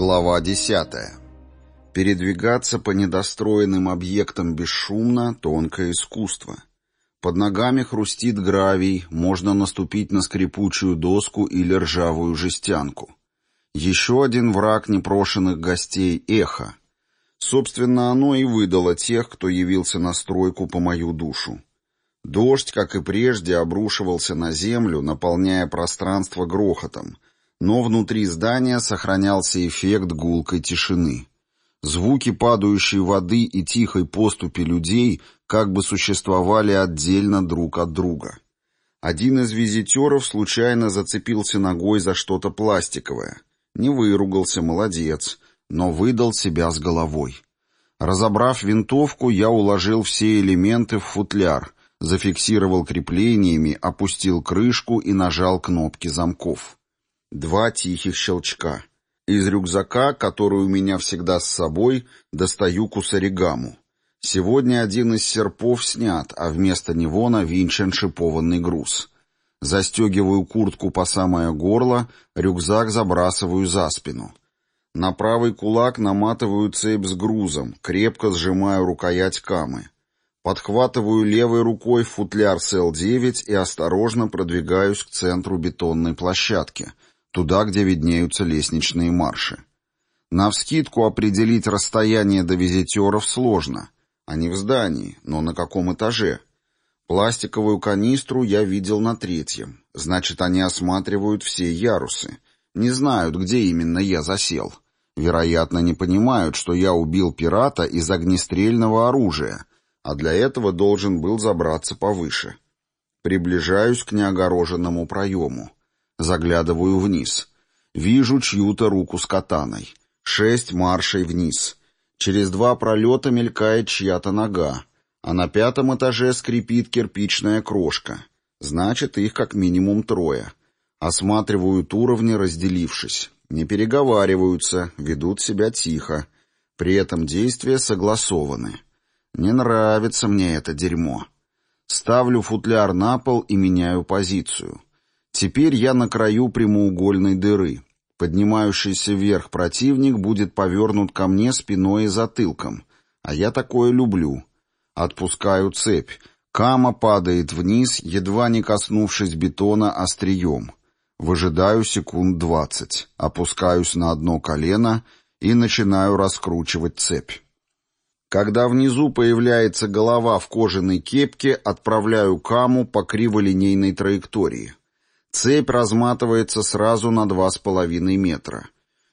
Глава 10. Передвигаться по недостроенным объектам бесшумно — тонкое искусство. Под ногами хрустит гравий, можно наступить на скрипучую доску или ржавую жестянку. Еще один враг непрошенных гостей — эхо. Собственно, оно и выдало тех, кто явился на стройку по мою душу. Дождь, как и прежде, обрушивался на землю, наполняя пространство грохотом — но внутри здания сохранялся эффект гулкой тишины. Звуки падающей воды и тихой поступи людей как бы существовали отдельно друг от друга. Один из визитеров случайно зацепился ногой за что-то пластиковое. Не выругался, молодец, но выдал себя с головой. Разобрав винтовку, я уложил все элементы в футляр, зафиксировал креплениями, опустил крышку и нажал кнопки замков. Два тихих щелчка. Из рюкзака, который у меня всегда с собой, достаю кусаригаму. Сегодня один из серпов снят, а вместо него навинчен шипованный груз. Застегиваю куртку по самое горло, рюкзак забрасываю за спину. На правый кулак наматываю цепь с грузом, крепко сжимаю рукоять камы. Подхватываю левой рукой футляр с Л-9 и осторожно продвигаюсь к центру бетонной площадки — туда, где виднеются лестничные марши. Навскидку определить расстояние до визитеров сложно. Они в здании, но на каком этаже? Пластиковую канистру я видел на третьем. Значит, они осматривают все ярусы. Не знают, где именно я засел. Вероятно, не понимают, что я убил пирата из огнестрельного оружия, а для этого должен был забраться повыше. Приближаюсь к неогороженному проему. Заглядываю вниз. Вижу чью-то руку с катаной. Шесть маршей вниз. Через два пролета мелькает чья-то нога, а на пятом этаже скрипит кирпичная крошка. Значит, их как минимум трое. Осматривают уровни, разделившись. Не переговариваются, ведут себя тихо. При этом действия согласованы. Не нравится мне это дерьмо. Ставлю футляр на пол и меняю позицию. Теперь я на краю прямоугольной дыры. Поднимающийся вверх противник будет повернут ко мне спиной и затылком. А я такое люблю. Отпускаю цепь. Кама падает вниз, едва не коснувшись бетона острием. Выжидаю секунд двадцать. Опускаюсь на одно колено и начинаю раскручивать цепь. Когда внизу появляется голова в кожаной кепке, отправляю каму по криволинейной траектории. Цепь разматывается сразу на два с половиной метра.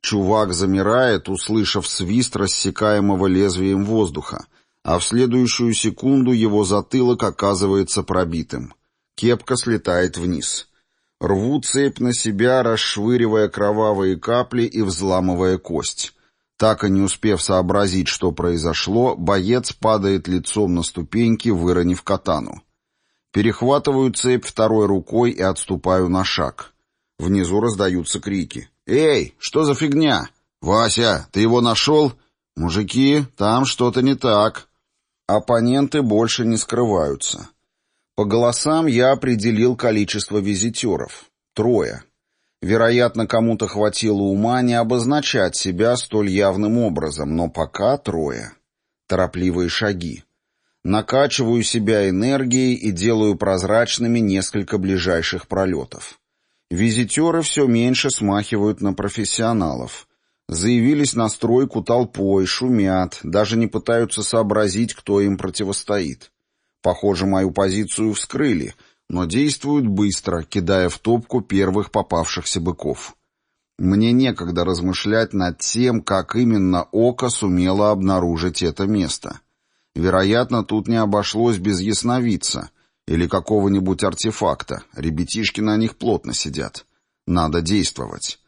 Чувак замирает, услышав свист рассекаемого лезвием воздуха, а в следующую секунду его затылок оказывается пробитым. Кепка слетает вниз. Рву цепь на себя, расшвыривая кровавые капли и взламывая кость. Так и не успев сообразить, что произошло, боец падает лицом на ступеньки, выронив катану. Перехватываю цепь второй рукой и отступаю на шаг. Внизу раздаются крики. «Эй, что за фигня? Вася, ты его нашел? Мужики, там что-то не так». Оппоненты больше не скрываются. По голосам я определил количество визитеров. Трое. Вероятно, кому-то хватило ума не обозначать себя столь явным образом, но пока трое. Торопливые шаги. Накачиваю себя энергией и делаю прозрачными несколько ближайших пролетов. Визитеры все меньше смахивают на профессионалов. Заявились на стройку толпой, шумят, даже не пытаются сообразить, кто им противостоит. Похоже, мою позицию вскрыли, но действуют быстро, кидая в топку первых попавшихся быков. Мне некогда размышлять над тем, как именно око сумело обнаружить это место. Вероятно, тут не обошлось без ясновидца или какого-нибудь артефакта. Ребятишки на них плотно сидят. Надо действовать.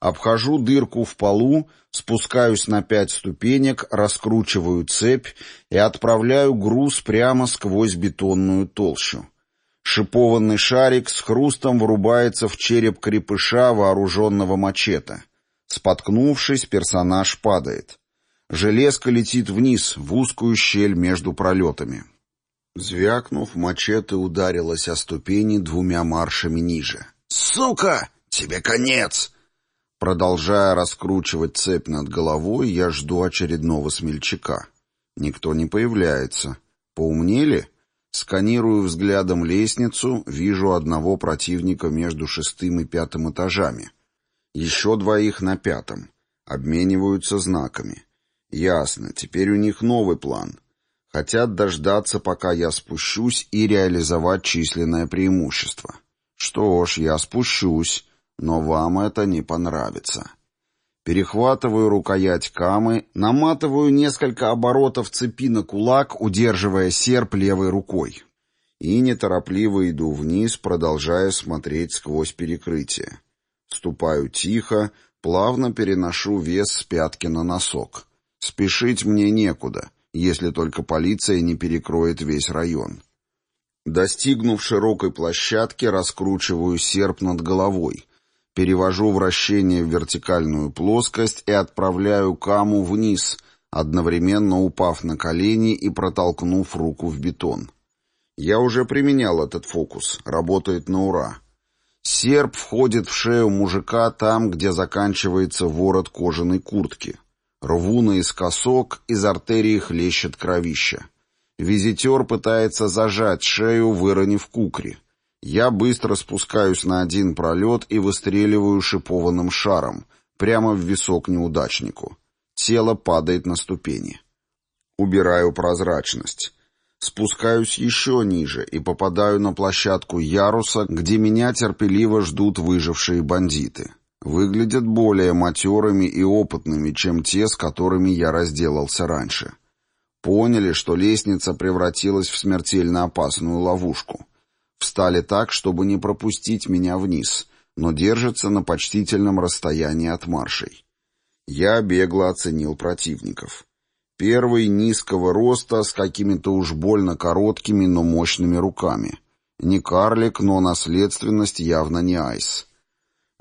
Обхожу дырку в полу, спускаюсь на пять ступенек, раскручиваю цепь и отправляю груз прямо сквозь бетонную толщу. Шипованный шарик с хрустом врубается в череп крепыша, вооруженного мачете. Споткнувшись, персонаж падает. Железка летит вниз, в узкую щель между пролетами. Звякнув, мачете ударилась о ступени двумя маршами ниже. «Сука! Тебе конец!» Продолжая раскручивать цепь над головой, я жду очередного смельчака. Никто не появляется. Поумнели? Сканирую взглядом лестницу, вижу одного противника между шестым и пятым этажами. Еще двоих на пятом. Обмениваются знаками. Ясно, теперь у них новый план. Хотят дождаться, пока я спущусь, и реализовать численное преимущество. Что ж, я спущусь, но вам это не понравится. Перехватываю рукоять камы, наматываю несколько оборотов цепи на кулак, удерживая серп левой рукой. И неторопливо иду вниз, продолжая смотреть сквозь перекрытие. Ступаю тихо, плавно переношу вес с пятки на носок. Спешить мне некуда, если только полиция не перекроет весь район. Достигнув широкой площадки, раскручиваю серп над головой, перевожу вращение в вертикальную плоскость и отправляю каму вниз, одновременно упав на колени и протолкнув руку в бетон. Я уже применял этот фокус, работает на ура. Серп входит в шею мужика там, где заканчивается ворот кожаной куртки. Рву наискосок, из артерии хлещет кровища. Визитер пытается зажать шею, выронив кукри. Я быстро спускаюсь на один пролет и выстреливаю шипованным шаром, прямо в висок неудачнику. Тело падает на ступени. Убираю прозрачность. Спускаюсь еще ниже и попадаю на площадку яруса, где меня терпеливо ждут выжившие бандиты. Выглядят более матерыми и опытными, чем те, с которыми я разделался раньше. Поняли, что лестница превратилась в смертельно опасную ловушку. Встали так, чтобы не пропустить меня вниз, но держатся на почтительном расстоянии от маршей. Я бегло оценил противников. Первый низкого роста, с какими-то уж больно короткими, но мощными руками. Не карлик, но наследственность явно не айс.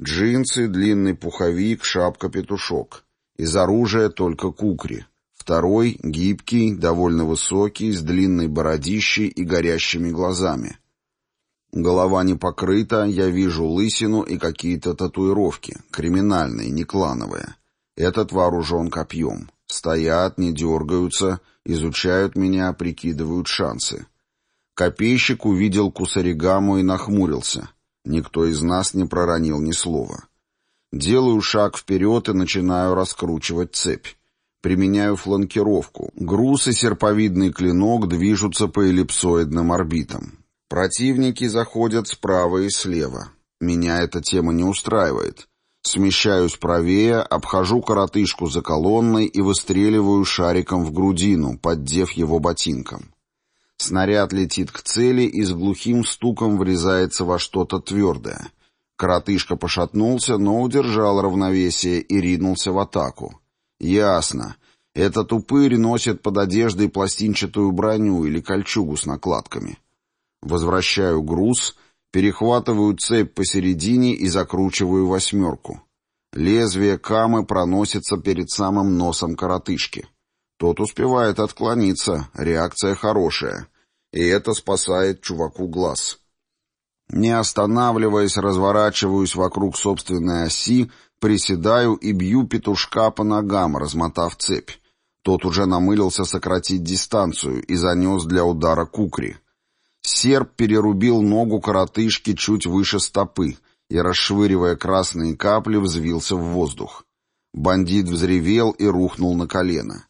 Джинсы, длинный пуховик, шапка-петушок. Из оружия только кукри. Второй — гибкий, довольно высокий, с длинной бородищей и горящими глазами. Голова не покрыта, я вижу лысину и какие-то татуировки, криминальные, не клановые. Этот вооружен копьем. Стоят, не дергаются, изучают меня, прикидывают шансы. Копейщик увидел кусаригаму и нахмурился. Никто из нас не проронил ни слова. Делаю шаг вперед и начинаю раскручивать цепь. Применяю фланкировку. Груз и серповидный клинок движутся по эллипсоидным орбитам. Противники заходят справа и слева. Меня эта тема не устраивает. Смещаюсь правее, обхожу коротышку за колонной и выстреливаю шариком в грудину, поддев его ботинком. Снаряд летит к цели и с глухим стуком врезается во что-то твердое. Коротышка пошатнулся, но удержал равновесие и ринулся в атаку. Ясно. Этот упырь носит под одеждой пластинчатую броню или кольчугу с накладками. Возвращаю груз Перехватываю цепь посередине и закручиваю восьмерку. Лезвие камы проносится перед самым носом коротышки. Тот успевает отклониться, реакция хорошая. И это спасает чуваку глаз. Не останавливаясь, разворачиваюсь вокруг собственной оси, приседаю и бью петушка по ногам, размотав цепь. Тот уже намылился сократить дистанцию и занес для удара кукри. Серп перерубил ногу коротышки чуть выше стопы и, расшвыривая красные капли, взвился в воздух. Бандит взревел и рухнул на колено.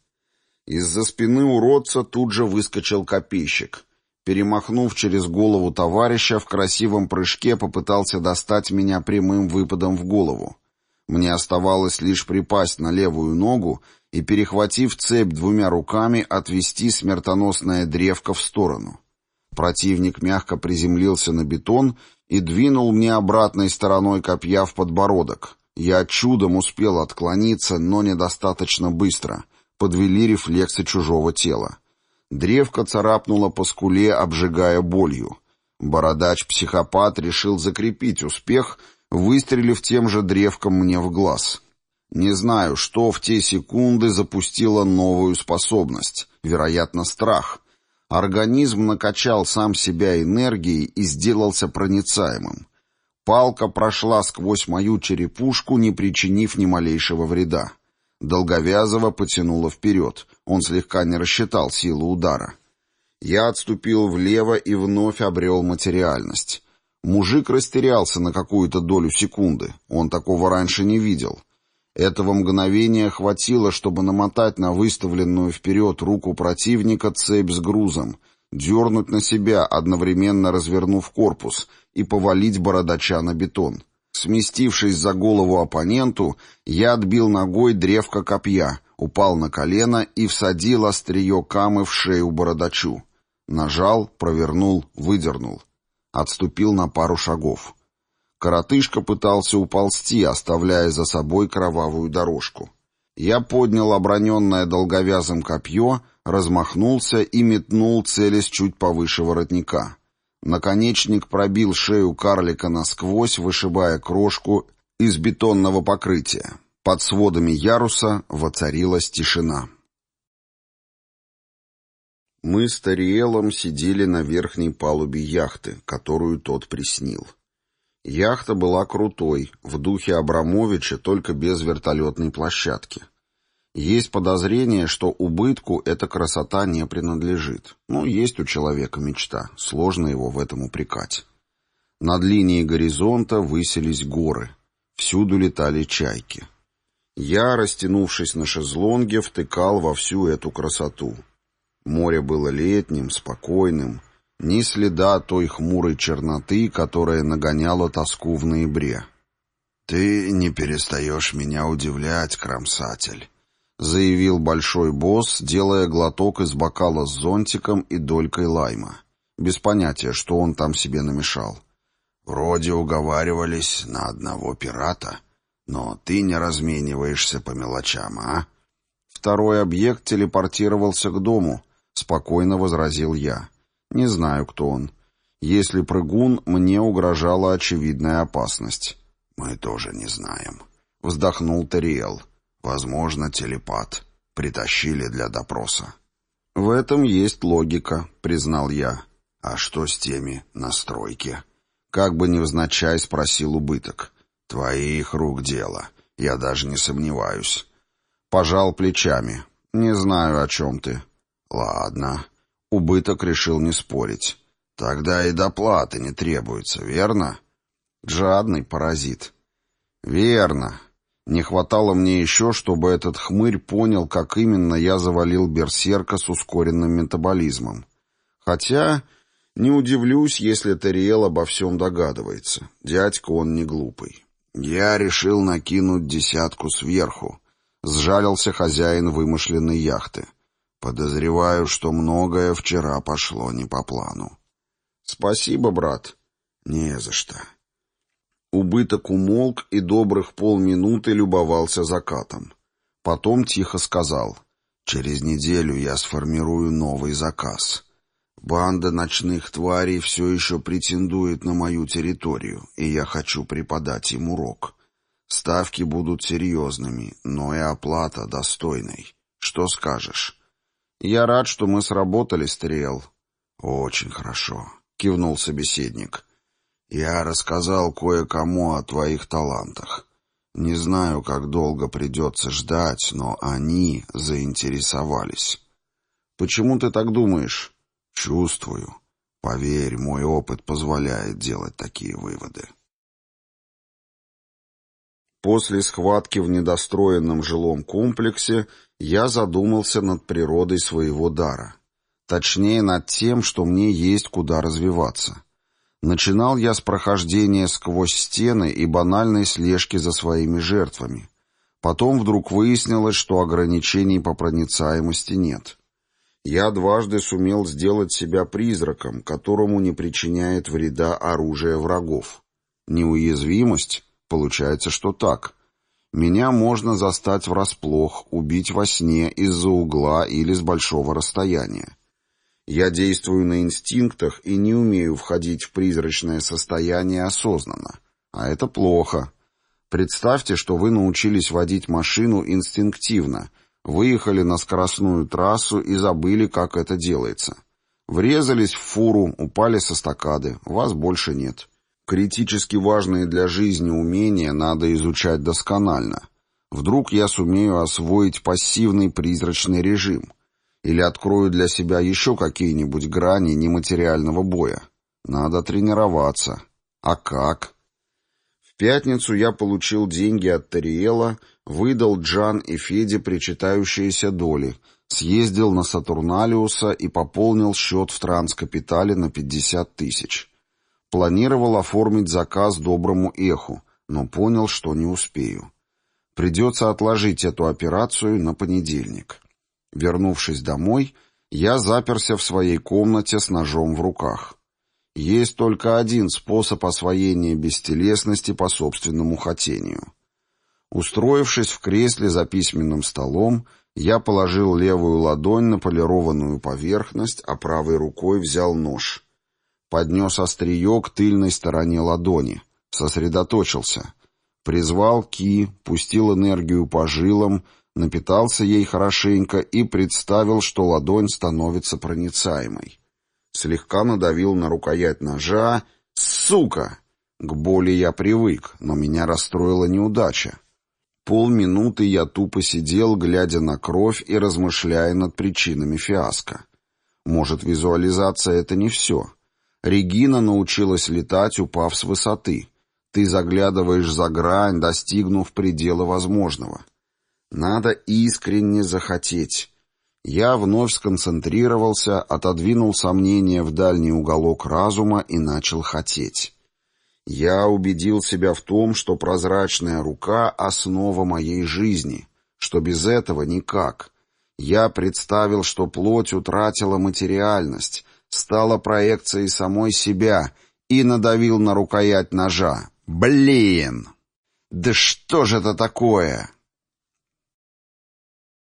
Из-за спины уродца тут же выскочил копейщик. Перемахнув через голову товарища, в красивом прыжке попытался достать меня прямым выпадом в голову. Мне оставалось лишь припасть на левую ногу и, перехватив цепь двумя руками, отвести смертоносное древко в сторону. Противник мягко приземлился на бетон и двинул мне обратной стороной копья в подбородок. Я чудом успел отклониться, но недостаточно быстро. Подвели рефлексы чужого тела. Древко царапнуло по скуле, обжигая болью. Бородач-психопат решил закрепить успех, выстрелив тем же древком мне в глаз. Не знаю, что в те секунды запустило новую способность. Вероятно, страх — Организм накачал сам себя энергией и сделался проницаемым. Палка прошла сквозь мою черепушку, не причинив ни малейшего вреда. Долговязого потянуло вперед. Он слегка не рассчитал силу удара. Я отступил влево и вновь обрел материальность. Мужик растерялся на какую-то долю секунды. Он такого раньше не видел. Этого мгновения хватило, чтобы намотать на выставленную вперед руку противника цепь с грузом, дернуть на себя, одновременно развернув корпус, и повалить бородача на бетон. Сместившись за голову оппоненту, я отбил ногой древко копья, упал на колено и всадил острие камы в шею бородачу. Нажал, провернул, выдернул. Отступил на пару шагов. Коротышка пытался уползти, оставляя за собой кровавую дорожку. Я поднял оброненное долговязым копье, размахнулся и метнул, целясь чуть повыше воротника. Наконечник пробил шею карлика насквозь, вышибая крошку из бетонного покрытия. Под сводами яруса воцарилась тишина. Мы с Тариэлом сидели на верхней палубе яхты, которую тот приснил. Яхта была крутой, в духе Абрамовича, только без вертолетной площадки. Есть подозрение, что убытку эта красота не принадлежит. Ну, есть у человека мечта, сложно его в этом упрекать. Над линией горизонта высились горы. Всюду летали чайки. Я, растянувшись на шезлонге, втыкал во всю эту красоту. Море было летним, спокойным, ни следа той хмурой черноты, которая нагоняла тоску в ноябре. «Ты не перестаешь меня удивлять, кромсатель», — заявил большой босс, делая глоток из бокала с зонтиком и долькой лайма. Без понятия, что он там себе намешал. «Вроде уговаривались на одного пирата, но ты не размениваешься по мелочам, а?» Второй объект телепортировался к дому, — спокойно возразил я. Не знаю, кто он. Если прыгун, мне угрожала очевидная опасность. Мы тоже не знаем. Вздохнул Тариэл. Возможно, телепат. Притащили для допроса. В этом есть логика, признал я. А что с теми настройки? Как бы невзначай спросил убыток. Твоих рук дело. Я даже не сомневаюсь. Пожал плечами. Не знаю, о чем ты. Ладно. Убыток решил не спорить. Тогда и доплаты не требуется, верно? Жадный паразит. Верно. Не хватало мне еще, чтобы этот хмырь понял, как именно я завалил берсерка с ускоренным метаболизмом. Хотя не удивлюсь, если Тариэл обо всем догадывается. Дядька он не глупый. Я решил накинуть десятку сверху. Сжалился хозяин вымышленной яхты. Подозреваю, что многое вчера пошло не по плану. Спасибо, брат. Не за что. Убыток умолк и добрых полминуты любовался закатом. Потом тихо сказал, «Через неделю я сформирую новый заказ. Банда ночных тварей все еще претендует на мою территорию, и я хочу преподать им урок. Ставки будут серьезными, но и оплата достойной. Что скажешь?» «Я рад, что мы сработали, Стрел». «Очень хорошо», — кивнул собеседник. «Я рассказал кое-кому о твоих талантах. Не знаю, как долго придется ждать, но они заинтересовались». «Почему ты так думаешь?» «Чувствую. Поверь, мой опыт позволяет делать такие выводы». После схватки в недостроенном жилом комплексе я задумался над природой своего дара. Точнее, над тем, что мне есть куда развиваться. Начинал я с прохождения сквозь стены и банальной слежки за своими жертвами. Потом вдруг выяснилось, что ограничений по проницаемости нет. Я дважды сумел сделать себя призраком, которому не причиняет вреда оружие врагов. Неуязвимость? Получается, что так. Меня можно застать врасплох, убить во сне из-за угла или с большого расстояния. Я действую на инстинктах и не умею входить в призрачное состояние осознанно. А это плохо. Представьте, что вы научились водить машину инстинктивно, выехали на скоростную трассу и забыли, как это делается. Врезались в фуру, упали со стакады, вас больше нет. Критически важные для жизни умения надо изучать досконально. Вдруг я сумею освоить пассивный призрачный режим или открою для себя еще какие-нибудь грани нематериального боя. Надо тренироваться. А как? В пятницу я получил деньги от Тариэла, выдал Джан и Феде причитающиеся доли, съездил на Сатурналиуса и пополнил счет в транскапитале на 50 тысяч. Планировал оформить заказ доброму эху, но понял, что не успею. Придется отложить эту операцию на понедельник. Вернувшись домой, я заперся в своей комнате с ножом в руках. Есть только один способ освоения бестелесности по собственному хотению. Устроившись в кресле за письменным столом, я положил левую ладонь на полированную поверхность, а правой рукой взял нож. Поднес острие к тыльной стороне ладони. Сосредоточился. Призвал Ки, пустил энергию по жилам, напитался ей хорошенько и представил, что ладонь становится проницаемой. Слегка надавил на рукоять ножа. «Сука!» К боли я привык, но меня расстроила неудача. Полминуты я тупо сидел, глядя на кровь и размышляя над причинами фиаско. Может, визуализация — это не все. Регина научилась летать, упав с высоты. Ты заглядываешь за грань, достигнув предела возможного. Надо искренне захотеть. Я вновь сконцентрировался, отодвинул сомнения в дальний уголок разума и начал хотеть. Я убедил себя в том, что прозрачная рука — основа моей жизни, что без этого никак. Я представил, что плоть утратила материальность, стала проекцией самой себя и надавил на рукоять ножа. Блин! Да что же это такое?